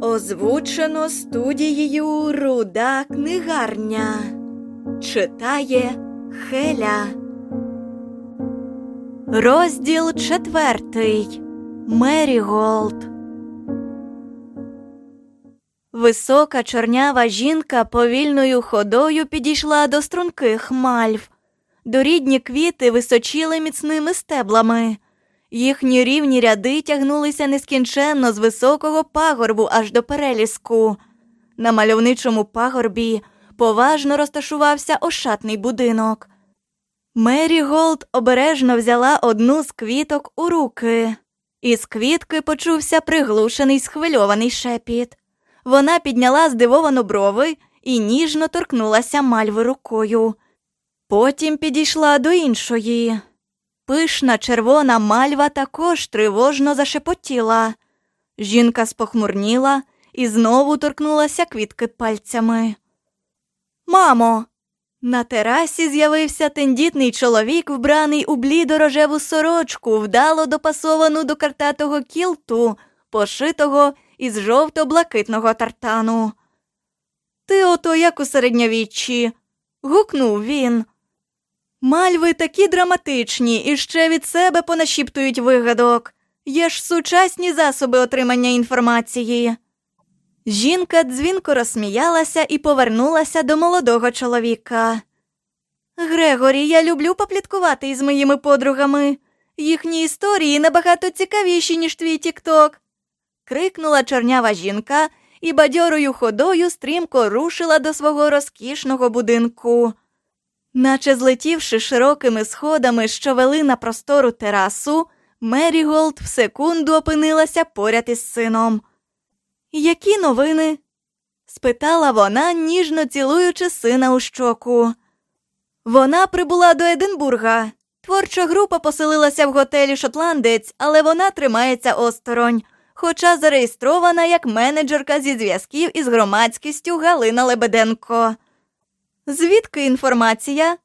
Озвучено студією Руда книгарня. Читає Хеля. Розділ четвертий. Меріголд. Висока чорнява жінка повільною ходою підійшла до струнких мальв. Дорідні квіти височіли міцними стеблами. Їхні рівні ряди тягнулися нескінченно з високого пагорбу аж до переліску. На мальовничому пагорбі поважно розташувався ошатний будинок. Меріголд обережно взяла одну з квіток у руки. Із квітки почувся приглушений схвильований шепіт. Вона підняла здивовано брови і ніжно торкнулася мальви рукою. Потім підійшла до іншої. Пишна червона мальва також тривожно зашепотіла. Жінка спохмурніла і знову торкнулася квітки пальцями. Мамо. На терасі з'явився тендітний чоловік, вбраний у блідо-рожеву сорочку, вдало допасовану до картатого кілту, пошитого із жовто-блакитного тартану. Ти ото як у середньовіччі. гукнув він. Мальви такі драматичні і ще від себе понашіптують вигадок. Є ж сучасні засоби отримання інформації. Жінка дзвінко розсміялася і повернулася до молодого чоловіка. Грегорі, я люблю попліткувати із моїми подругами. Їхні історії набагато цікавіші, ніж твій тікток. крикнула чорнява жінка і бадьорою ходою стрімко рушила до свого розкішного будинку. Наче злетівши широкими сходами, що вели на простору терасу, Меріголд в секунду опинилася поряд із сином. Які новини? спитала вона, ніжно цілуючи сина у щоку. Вона прибула до Единбурга. Творча група поселилася в готелі Шотландець, але вона тримається осторонь, хоча зареєстрована як менеджерка зі зв'язків із громадськістю Галина Лебеденко. Звідки інформація?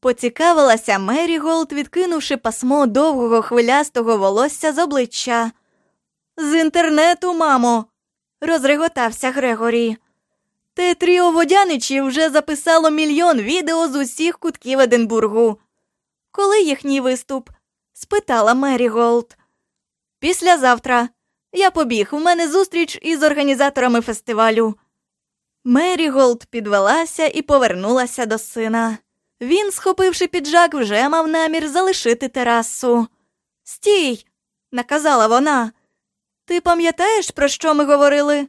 Поцікавилася Меріголд, відкинувши пасмо довгого хвилястого волосся з обличчя. З інтернету, мамо, розреготався Грегорі. Те тріо водяничів вже записало мільйон відео з усіх кутків Единбургу. Коли їхній виступ? спитала Меріголд. Післязавтра. Я побіг. У мене зустріч із організаторами фестивалю. Меріголд підвелася і повернулася до сина. Він, схопивши піджак, вже мав намір залишити терасу. Стій, наказала вона. Ти пам'ятаєш, про що ми говорили?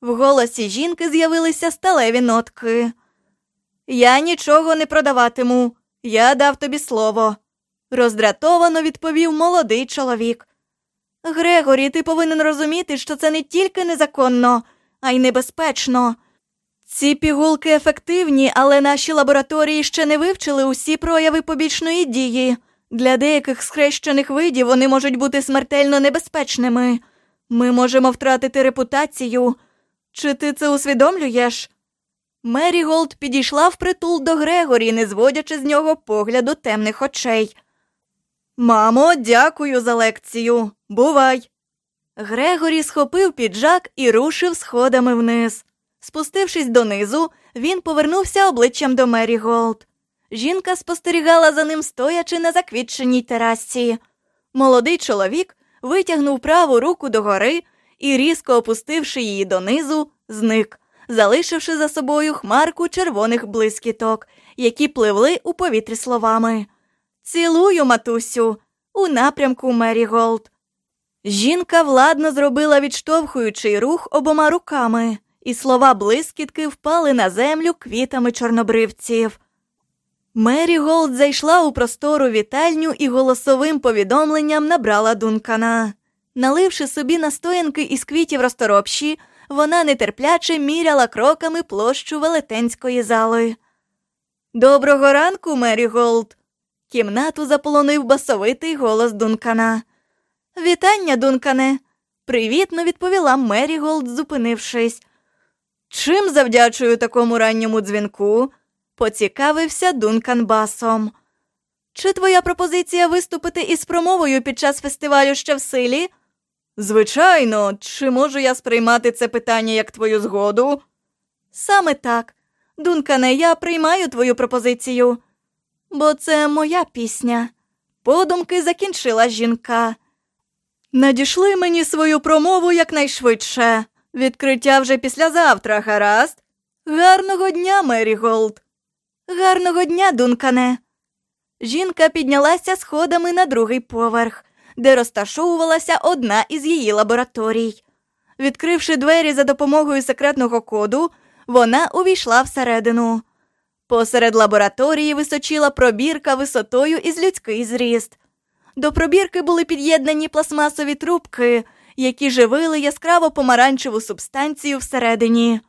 В голосі жінки з'явилися сталеві нотки. Я нічого не продаватиму, я дав тобі слово, роздратовано відповів молодий чоловік. Грегорі, ти повинен розуміти, що це не тільки незаконно, а й небезпечно. Ці пігулки ефективні, але наші лабораторії ще не вивчили усі прояви побічної дії. Для деяких схрещених видів вони можуть бути смертельно небезпечними. Ми можемо втратити репутацію. Чи ти це усвідомлюєш? Меріголд підійшла впритул до Грегорі, не зводячи з нього погляду темних очей. Мамо, дякую за лекцію. Бувай. Грегорі схопив піджак і рушив сходами вниз. Спустившись донизу, він повернувся обличчям до Меріголд. Жінка спостерігала за ним, стоячи на заквітченій терасі. Молодий чоловік витягнув праву руку догори і, різко опустивши її донизу, зник, залишивши за собою хмарку червоних блискіток, які пливли у повітрі словами. Цілую, матусю, у напрямку Меріголд. Жінка владно зробила відштовхуючий рух обома руками, і слова блискітки впали на землю квітами чорнобривців. Меріголд зайшла у простору вітальню і голосовим повідомленням набрала Дункана. Наливши собі настоянки із квітів розторопші, вона нетерпляче міряла кроками площу велетенської зали. Доброго ранку, Меріголд!» Кімнату заполонив басовитий голос Дункана. Вітання, Дункане, привітно відповіла Меріголд, зупинившись. Чим завдячую такому ранньому дзвінку? поцікавився Дункан басом. Чи твоя пропозиція виступити із промовою під час фестивалю ще в силі? Звичайно, чи можу я сприймати це питання як твою згоду? Саме так. Дункане, я приймаю твою пропозицію, бо це моя пісня. Подумки закінчила жінка. Надішли мені свою промову якнайшвидше. Відкриття вже післязавтра, гаразд. Гарного дня, Меріголд. Гарного дня, Дункане. Жінка піднялася сходами на другий поверх, де розташовувалася одна із її лабораторій. Відкривши двері за допомогою секретного коду, вона увійшла всередину. Посеред лабораторії височила пробірка висотою із людський зріст. До пробірки були під'єднані пластмасові трубки, які живили яскраво помаранчеву субстанцію всередині.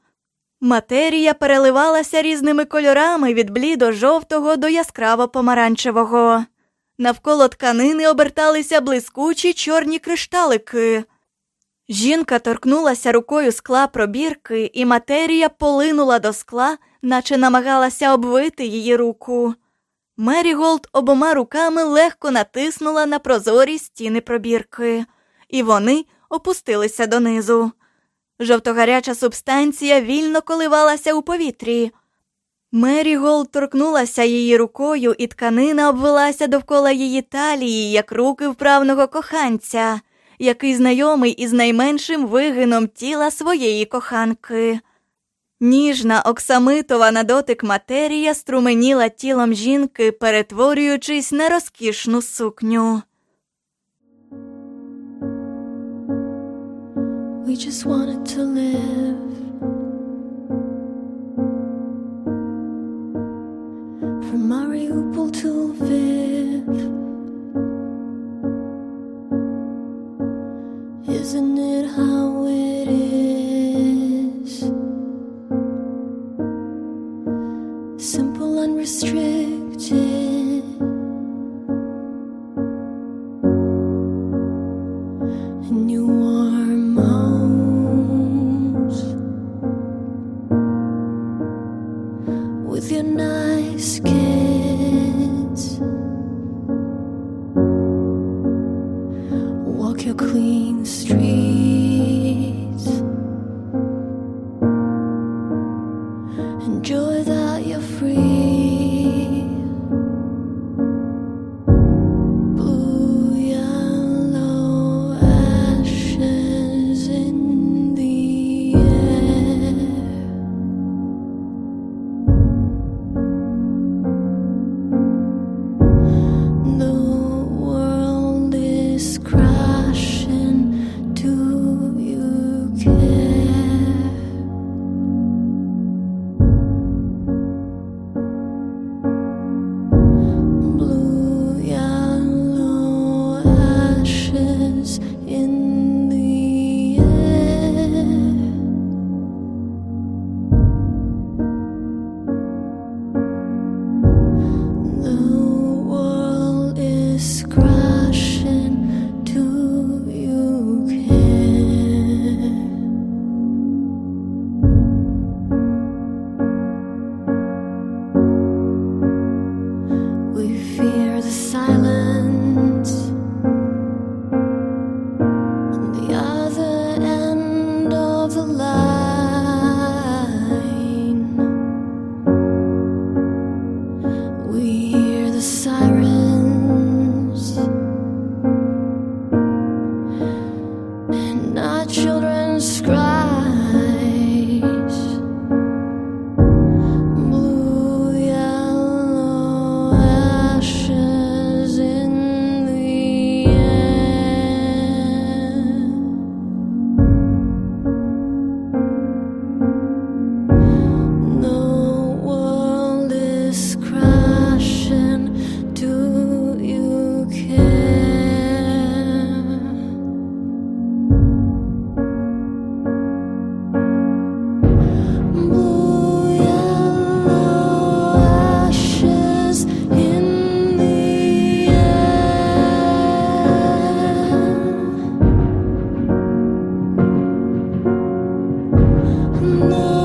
Матерія переливалася різними кольорами від блідо-жовтого до яскраво помаранчевого. Навколо тканини оберталися блискучі чорні кришталики. Жінка торкнулася рукою скла пробірки, і матерія полинула до скла, наче намагалася обвити її руку. Меріголд обома руками легко натиснула на прозорі стіни пробірки, і вони опустилися донизу. Жовтогаряча субстанція вільно коливалася у повітрі. Меріголд торкнулася її рукою, і тканина обвелася довкола її талії, як руки вправного коханця, який знайомий із найменшим вигином тіла своєї коханки. Ніжна оксамитова на дотик матерія струменіла тілом жінки, перетворюючись на розкішну сукню. We just wanted to live. From Mariupol to Lviv. Isn't it how it with your nice kids. Walk your clean streets. live. love. know.